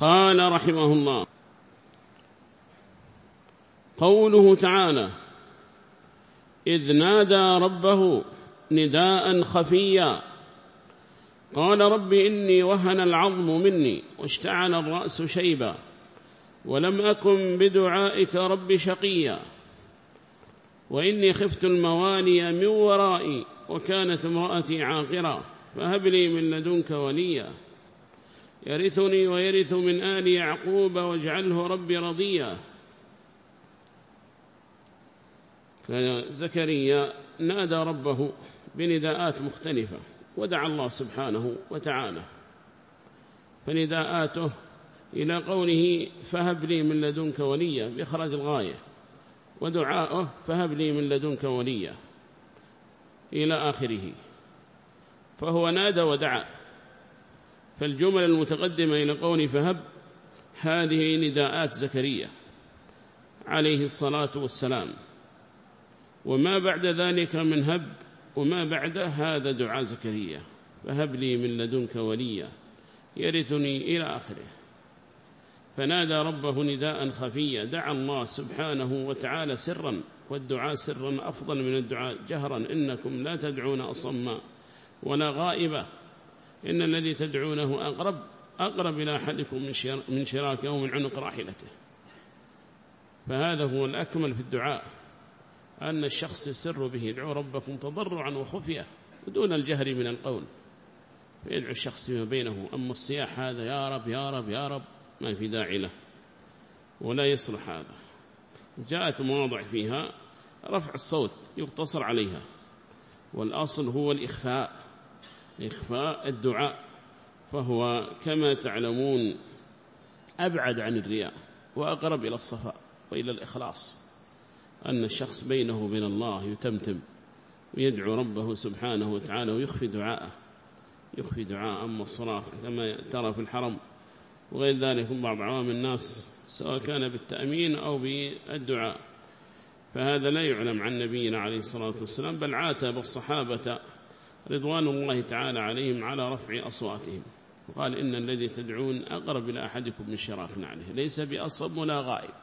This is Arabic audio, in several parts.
قال رحمه الله قوله تعالى إذ نادى ربه نداء خفيا قال رب إني وهن العظم مني واشتعل الرأس شيبا ولم أكن بدعائك رب شقيا وإني خفت الموالي من ورائي وكانت امرأتي عاقرا فهب لي من لدنك وليا يرثني ويرث من آل يعقوب واجعله ربي رضيا. فزكريا نادى ربه بنداءات مختلفة ودعا الله سبحانه وتعالى. فنداءاته إلى قوله فهب لي من لدنك وليا بإخراج الغاية. ودعاءه فهب لي من لدنك وليا إلى آخره. فهو نادى ودعا. فالجمل المتقدمة إلى قوله فهب هذه نداءات زكريا عليه الصلاة والسلام. وما بعد ذلك من هب وما بعد هذا دعاء زكريا. فهب لي من لدنك وليا يرثني إلى آخره. فنادى ربه نداء خفيا دعا الله سبحانه وتعالى سرا والدعاء سرا أفضل من الدعاء جهرا إنكم لا تدعون أصما ولا غائبة إن الذي تدعونه أقرب أقرب إلى أحدكم من شراك أو من عنق راحلته. فهذا هو الأكمل في الدعاء أن الشخص يسر به يدعو ربكم تضرعا وخفية ودون الجهر من القول. فيدعو الشخص فيما بينه أما الصياح هذا يا رب يا رب يا رب ما في داعي له ولا يصلح هذا. جاءت مواضع فيها رفع الصوت يقتصر عليها والأصل هو الإخفاء. إخفاء الدعاء فهو كما تعلمون أبعد عن الرياء وأقرب إلى الصفاء وإلى الإخلاص أن الشخص بينه وبين الله يتمتم ويدعو ربه سبحانه وتعالى ويخفي دعاءه يخفي دعاء أما الصراخ كما ترى في الحرم وغير ذلك من بعض عوام الناس سواء كان بالتأمين أو بالدعاء فهذا لا يعلم عن نبينا عليه الصلاة والسلام بل عاتب الصحابة رضوان الله تعالى عليهم على رفع أصواتهم. وقال إن الذي تدعون أقرب إلى أحدكم من شراك نعله ليس بأصب ولا غائب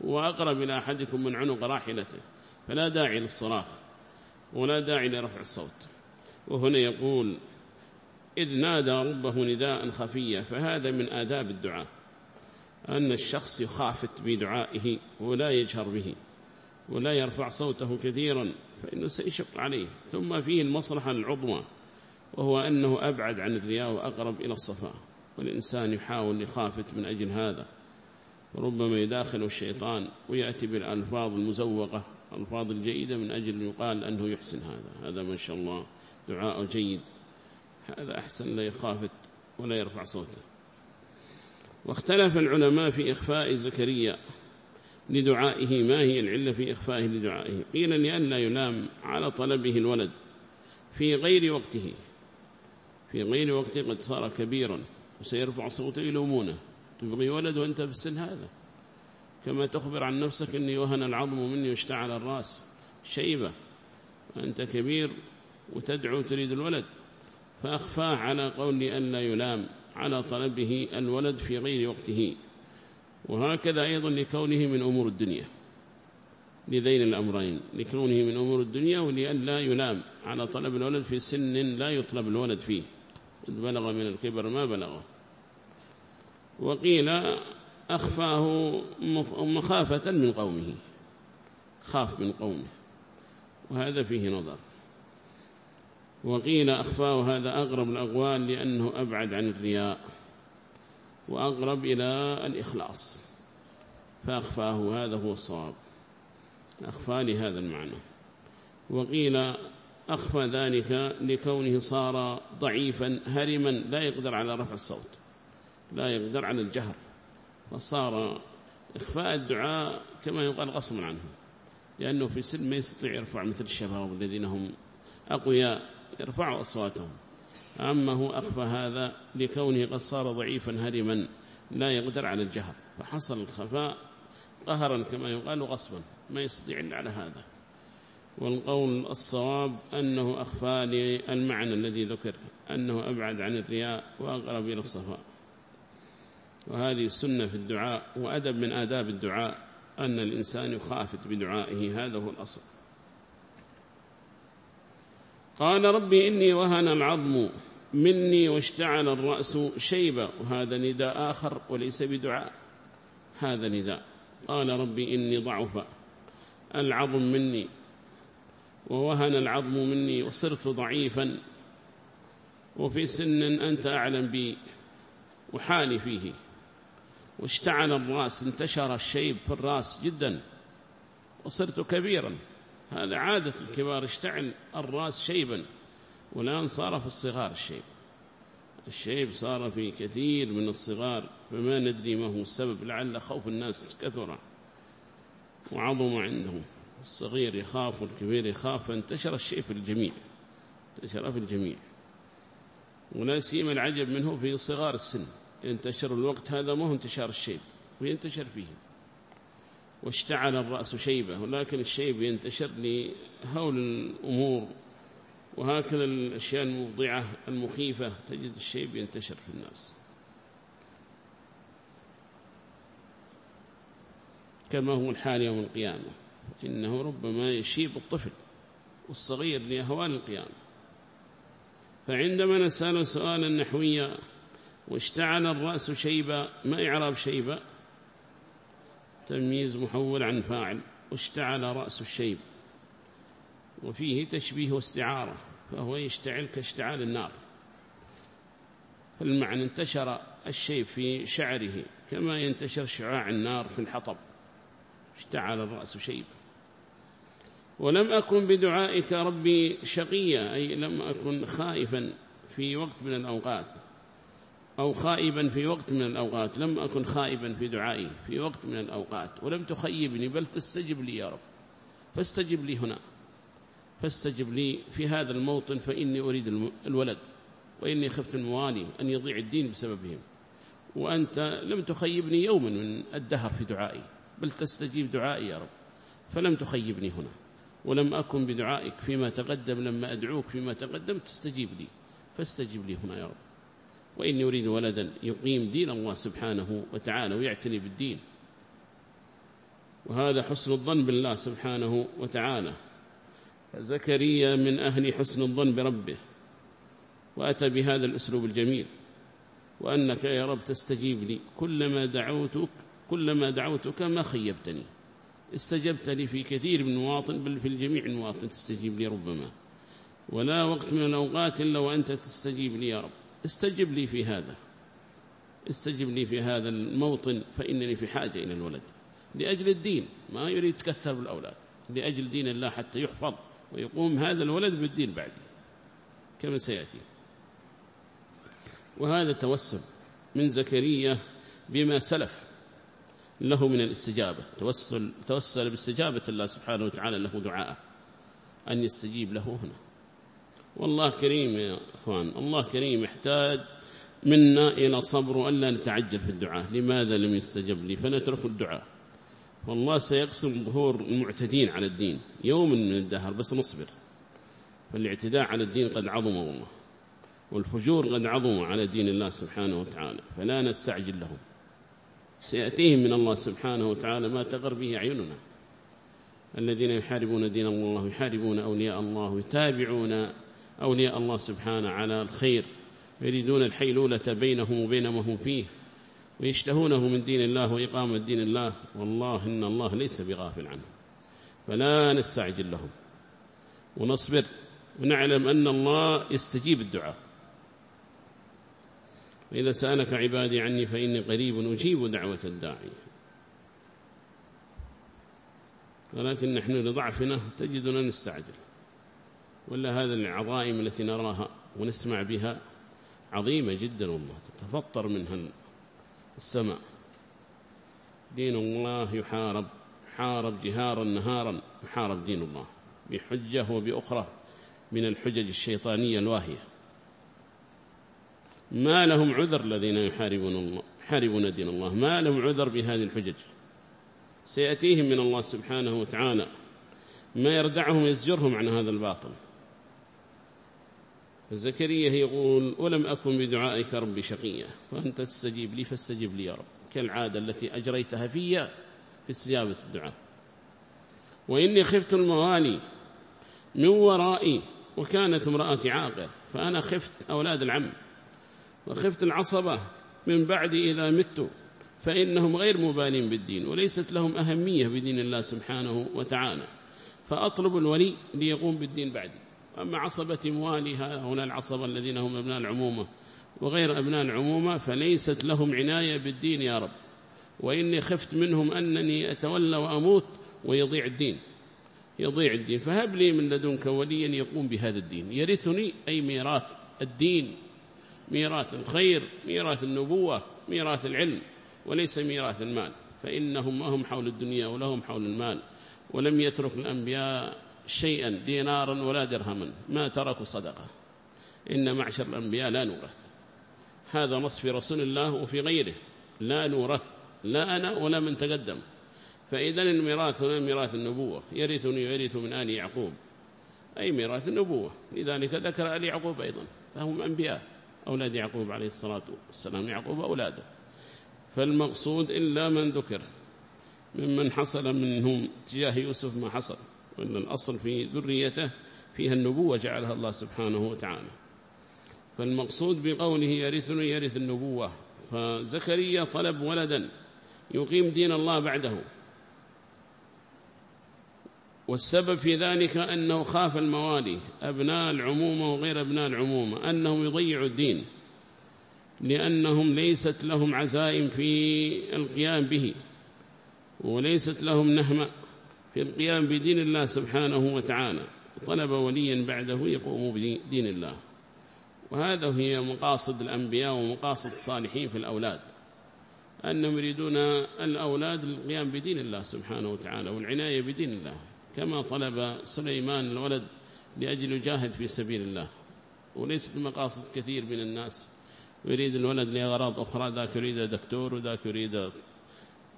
وأقرب إلى أحدكم من عنق راحلته فلا داعي للصراخ ولا داعي لرفع الصوت. وهنا يقول إذ نادى ربه نداء خفيا فهذا من آداب الدعاء أن الشخص يخافت بدعائه ولا يجهر به. ولا يرفع صوته كثيرا فإنه سيشق عليه. ثم فيه المصلحة العظمى وهو أنه أبعد عن الرياء وأقرب إلى الصفاء والإنسان يحاول يخافت من أجل هذا. وربما يداخل الشيطان ويأتي بالألفاظ المزوقة الألفاظ الجيدة من أجل يقال أنه يحسن هذا. هذا ما شاء الله دعاء جيد. هذا أحسن لا يخافت ولا يرفع صوته. واختلف العلماء في إخفاء زكريا. لدعائه ما هي العلة في إخفائه لدعائه. قيل لأن لا يلام على طلبه الولد في غير وقته. في غير وقته قد صار كبيرا وسيرفع صوته يلومونه. تبغي ولد وأنت في السن هذا. كما تخبر عن نفسك أني وهن العظم مني واشتعل الرأس. شيبة. وأنت كبير وتدعو تريد الولد. فأخفاه على قول أن لا يلام على طلبه الولد في غير وقته. وهكذا أيضا لكونه من أمور الدنيا لذين الأمرين لكونه من أمور الدنيا ولأن لا يلام على طلب الولد في سن لا يطلب الولد فيه إذ بلغ من الكبر ما بلغه. وقيل أخفاه مخافة من قومه خاف من قومه وهذا فيه نظر. وقيل أخفاه هذا أغرب الأقوال لأنه أبعد عن الرياء. وأقرب إلى الإخلاص. فأخفاه هذا هو الصواب. أخفى لهذا المعنى. وقيل أخفى ذلك لكونه صار ضعيفا هرما لا يقدر على رفع الصوت لا يقدر على الجهر. فصار إخفاء الدعاء كما يقال غصبا عنه لأنه في سن ما يستطيع يرفع مثل الشباب الذين هم أقوياء يرفعوا أصواتهم. هو أخفى هذا لكونه قد صار ضعيفا هرما لا يقدر على الجهر فحصل الخفاء قهرا كما يقال غصبا ما يستطيع إلا على هذا. والقول الصواب أنه أخفى للمعنى الذي ذكر أنه أبعد عن الرياء وأقرب إلى الصفاء. وهذه السنة في الدعاء وأدب من آداب الدعاء أن الإنسان يخافت بدعائه هذا هو الأصل. قال ربي إني وهن العظم مني واشتعل الرأس شيبة وهذا نداء آخر وليس بدعاء هذا نداء. قال ربي إني ضعف العظم مني ووهن العظم مني وصرت ضعيفا وفي سن أنت أعلم بي وحالي فيه. واشتعل الرأس انتشر الشيب في الرأس جدا وصرت كبيرا. هذا عادة الكبار اشتعل الرأس شيبا والآن صار في الصغار الشيب. الشيب صار في كثير من الصغار فما ندري ما هو السبب لعل خوف الناس كثر وعظم عندهم. الصغير يخاف والكبير يخاف فانتشر الشيب في الجميع انتشر في الجميع. ولا سيما العجب منه في صغار السن ينتشر الوقت هذا ما هو انتشار الشيب وينتشر فيه. واشتعل الرأس شيبا ولكن الشيب ينتشر لهول الأمور وهكذا الأشياء المفزعة المخيفة تجد الشيب ينتشر في الناس. كما هو الحال يوم القيامة إنه ربما يشيب الطفل والصغير لأهوال القيامة. فعندما نسأل سؤالا نحويا واشتعل الرأس شيبا ما إعراب شيبا تمييز محول عن فاعل واشتعل رأس الشيب. وفيه تشبيه واستعارة فهو يشتعل كاشتعال النار. فالمعنى انتشر الشيب في شعره كما ينتشر شعاع النار في الحطب. اشتعل الرأس شيبا ولم أكن بدعائك ربي شقيا أي لم أكن خائفا في وقت من الأوقات. أو خائبا في وقت من الأوقات لم أكن خائبا في دعائي في وقت من الأوقات ولم تخيبني بل تستجب لي يا رب. فاستجب لي هنا. فاستجب لي في هذا الموطن فإني أريد الولد وإني خفت الموالي أن يضيع الدين بسببهم. وأنت لم تخيبني يوما من الدهر في دعائي بل تستجيب دعائي يا رب. فلم تخيبني هنا. ولم أكن بدعائك فيما تقدم لما أدعوك فيما تقدم تستجيب لي. فاستجب لي هنا يا رب. وإني أريد ولدا يقيم دين الله سبحانه وتعالى ويعتني بالدين. وهذا حسن الظن بالله سبحانه وتعالى. زكريا من أهل حسن الظن بربه وأتى بهذا الأسلوب الجميل. وأنك يا رب تستجيب لي كلما دعوتك كلما دعوتك ما خيبتني. استجبت لي في كثير من مواطن بل في الجميع المواطن تستجيب لي ربما. ولا وقت من الأوقات إلا وأنت تستجيب لي يا رب. استجب لي في هذا. استجب لي في هذا الموطن فإنني في حاجة إلى الولد. لأجل الدين ما يريد تكثر بالأولاد. لأجل دين الله حتى يحفظ ويقوم هذا الولد بالدين بعدي. كما سيأتي. وهذا توسل من زكريا بما سلف له من الاستجابة. توسل, توسل باستجابة الله سبحانه وتعالى له دعاء. أن يستجيب له هنا. والله كريم يا أخوان الله كريم يحتاج منا إلى صبر وألا نتعجل في الدعاء. لماذا لم يستجب لي؟ فنترك الدعاء. والله سيقسم ظهور المعتدين على الدين يوم من الدهر بس نصبر. فالاعتداء على الدين قد عظم والله والفجور قد عظم على دين الله سبحانه وتعالى فلا نستعجل لهم. سيأتيهم من الله سبحانه وتعالى ما تغر به أعيننا. الذين يحاربون دين الله يحاربون أولياء الله يتابعون أولياء الله سبحانه على الخير يريدون الحيلولة بينهم وبين ما هم فيه ويشتهونه من دين الله وإقامة دين الله والله إن الله ليس بغافل عنه فلا نستعجل لهم ونصبر ونعلم أن الله يستجيب الدعاء. وإذا سألك عبادي عني فإني قريب أجيب دعوة الداعي. ولكن نحن لضعفنا تجدنا نستعجل. ولا هذا العظائم التي نراها ونسمع بها؟ عظيمة جدا والله تتفطر منها السماء. دين الله يحارب حارب جهارا نهارا يحارب دين الله بحجة وبأخرى من الحجج الشيطانية الواهية. ما لهم عذر الذين يحاربون الله يحاربون دين الله ما لهم عذر بهذه الحجج. سيأتيهم من الله سبحانه وتعالى ما يردعهم يزجرهم عن هذا الباطل. فزكريا يقول ولم أكن بدعائك ربي شقيا. فأنت تستجيب لي فاستجب لي يا رب. كالعادة التي أجريتها في في استجابة الدعاء. وإني خفت الموالي من ورائي وكانت امرأتي عاقر فأنا خفت أولاد العم وخفت العصبة من بعدي إذا مت فإنهم غير مبالين بالدين وليست لهم أهمية بدين الله سبحانه وتعالى. فأطلب الولي ليقوم بالدين بعدي. أما عصبة موالي هنا العصبة الذين هم أبناء العمومة وغير أبناء العمومة فليست لهم عناية بالدين يا رب. وإني خفت منهم أنني أتولى وأموت ويضيع الدين. يضيع الدين. فهب لي من لدنك وليا يقوم بهذا الدين. يرثني أي ميراث الدين. ميراث الخير ميراث النبوة ميراث العلم وليس ميراث المال. فإنهم ما هم حول الدنيا ولهم حول المال. ولم يترك الأنبياء شيئا دينارا ولا درهما ما تركوا صدقة. إن معشر الأنبياء لا نورث. هذا نص في رسول الله وفي غيره. لا نورث. لا أنا ولا من تقدم. فإذا الميراث هنا ميراث النبوة. يرثني ويرث من آل يعقوب. أي ميراث النبوة. لذلك ذكر آل يعقوب أيضا. فهم أنبياء. أولاد يعقوب عليه الصلاة والسلام يعقوب أولاده. فالمقصود إلا من ذكر. ممن حصل منهم تجاه يوسف ما حصل. وأن الأصل في ذريته فيها النبوة جعلها الله سبحانه وتعالى. فالمقصود بقوله يرثني يرث النبوة. فزكريا طلب ولدا يقيم دين الله بعده. والسبب في ذلك أنه خاف الموالي أبناء العمومة وغير أبناء العمومة أنهم يضيعوا الدين. لأنهم ليست لهم عزائم في القيام به وليست لهم نهمة. في القيام بدين الله سبحانه وتعالى. طلب وليا بعده يقوم بدين الله. وهذا هي مقاصد الأنبياء ومقاصد الصالحين في الأولاد. أنهم يريدون الأولاد للقيام بدين الله سبحانه وتعالى والعناية بدين الله كما طلب سليمان الولد لأجل يجاهد في سبيل الله. وليست مقاصد كثير من الناس ويريد الولد لأغراض أخرى ذاك يريد دكتور وذاك يريد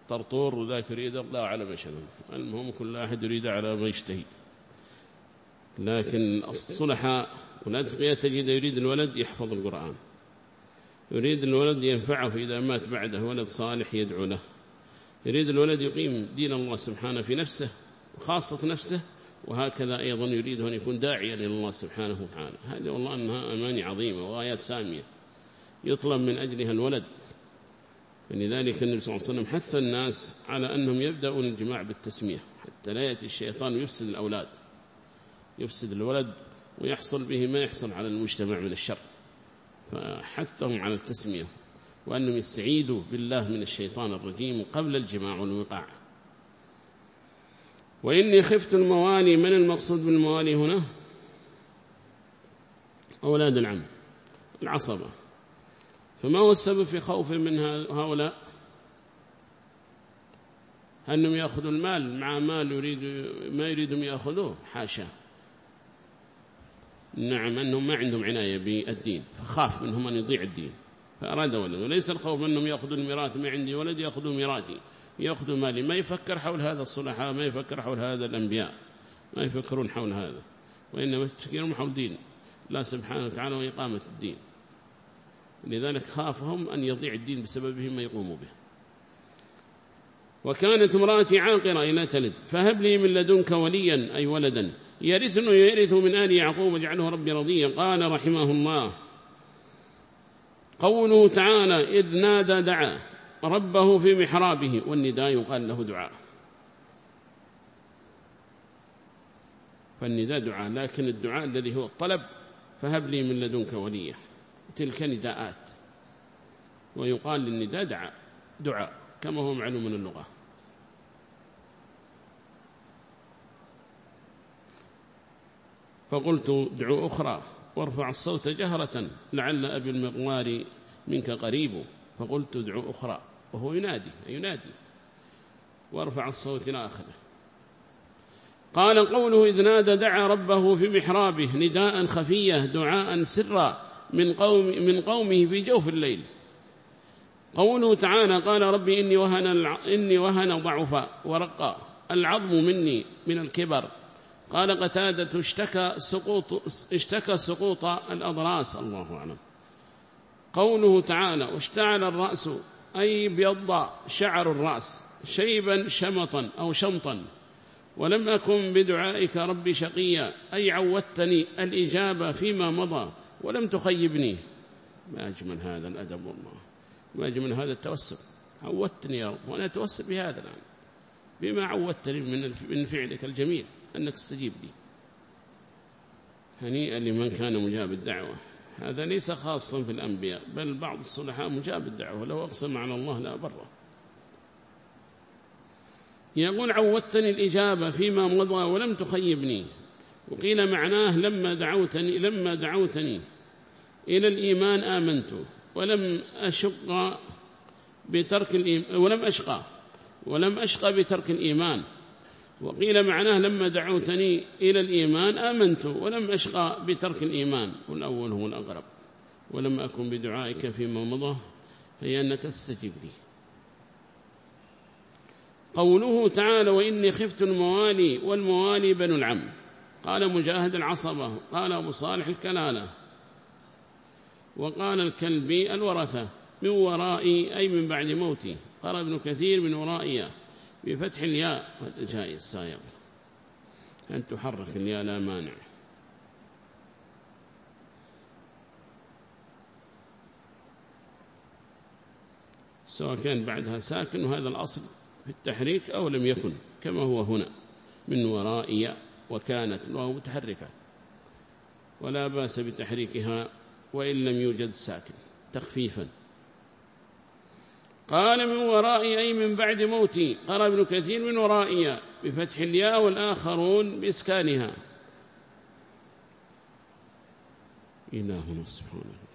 طرطور وذاك يريد الله على مشهد المهم كل واحد يريد على ما يشتهي لكن الصلحاء والأدقية تجد يريد الولد يحفظ القرآن. يريد الولد ينفعه إذا مات بعده ولد صالح يدعو له. يريد الولد يقيم دين الله سبحانه في نفسه وخاصة نفسه وهكذا أيضا يريد أن يكون داعيا إلى الله سبحانه وتعالى. هذه والله أنها أماني عظيمة وغايات سامية. يطلب من أجلها الولد فلذلك النبي صلى الله عليه وسلم حث الناس على أنهم يبدأون الجماع بالتسمية. حتى لا يأتي الشيطان ويفسد الأولاد يفسد الولد ويحصل به ما يحصل على المجتمع من الشر. فحثهم على التسمية وأنهم يستعيدوا بالله من الشيطان الرجيم قبل الجماع والوقاع. وإني خفت الموالي من المقصود بالموالي هنا؟ أولاد العم العصبة. فما هو السبب في خوف من هؤلاء؟ أنهم يأخذوا المال مع مال يريد ما يريدهم يأخذوه حاشا. نعم أنهم ما عندهم عناية بالدين فخاف منهم أن يضيع الدين. فأراد ولد وليس الخوف أنهم يأخذوا الميراث ما عندي ولد يأخذوا ميراثي يأخذوا مالي. ما يفكر حول هذا الصلحاء ما يفكر حول هذا الأنبياء ما يفكرون حول هذا. وإنما يفكرون حول دين الله سبحانه وتعالى وإقامة الدين. لذلك خافهم أن يضيع الدين بسببهم ما يقوموا به. وكانت امرأتي عاقرة إلى تلد فهب لي من لدنك وليا أي ولدا. يرثني ويرث من آل يعقوب واجعله ربي رضيا. قال رحمه الله قوله تعالى إذ نادى دعا ربه في محرابه والنداء يقال له دعاء. فالنداء دعاء لكن الدعاء الذي هو الطلب فهب لي من لدنك وليا. تلك نداءات. ويقال للنداء دعاء دعاء كما هو معلوم من اللغة. فقلت دعو أخرى وارفع الصوت جهرة لعل أبي المغوار منك قريب. فقلت ادعو أخرى وهو ينادي ينادي. وارفع الصوت إلى آخره. قال قوله إذ نادى دعا ربه في محرابه نداء خفية دعاء سرا. من, قوم من قومه في جوف الليل. قوله تعالى قال ربي إني وهن, إني وهن ضعفا ورقا العظم مني من الكبر. قال قتادة اشتكى سقوط, اشتكى سقوط الأضراس. الله أعلم. قوله تعالى واشتعل الرأس أي بيض شعر الرأس شيبا شمطا أو شمطا. ولم أكن بدعائك ربي شقيا أي عودتني الإجابة فيما مضى. ولم تخيبني. ما أجمل هذا الأدب والله. ما أجمل هذا التوسل. عودتني يا رب. وأنا أتوسل بهذا الآن. بما عودتني من فعلك الجميل. أنك تستجيب لي. هنيئا لمن كان مجاب الدعوة. هذا ليس خاصا في الأنبياء بل بعض الصلحاء مجاب الدعوة. لو أقسم على الله لا بره يقول عودتني الإجابة فيما مضى ولم تخيبني. وقيل معناه لما دعوتني لما دعوتني إلى الإيمان آمنت ولم أشق بترك الإيمان ولم أشقى ولم أشقى بترك الإيمان. وقيل معناه لما دعوتني إلى الإيمان آمنت ولم أشقى بترك الإيمان. والأول هو الأقرب. ولم أكن بدعائك فيما مضى هي أنك تستجيب لي. قوله تعالى وإني خفت الموالي والموالي بن العم. قال مجاهد العصبة قال أبو صالح الكلالة. وقال الكلبي الورثة من ورائي أي من بعد موتي. قال ابن كثير من ورائي بفتح الياء. هذا جائز سائق أن تحرك الياء لا مانع. سواء كان بعدها ساكن وهذا الأصل في التحريك أو لم يكن كما هو هنا. من ورائي وكانت الواو متحركة. ولا بأس بتحريكها وإن لم يوجد ساكن تخفيفا. قال من ورائي أي من بعد موتي قال ابن كثير من ورائي بفتح الياء والآخرون بإسكانها. إلهنا سبحانه.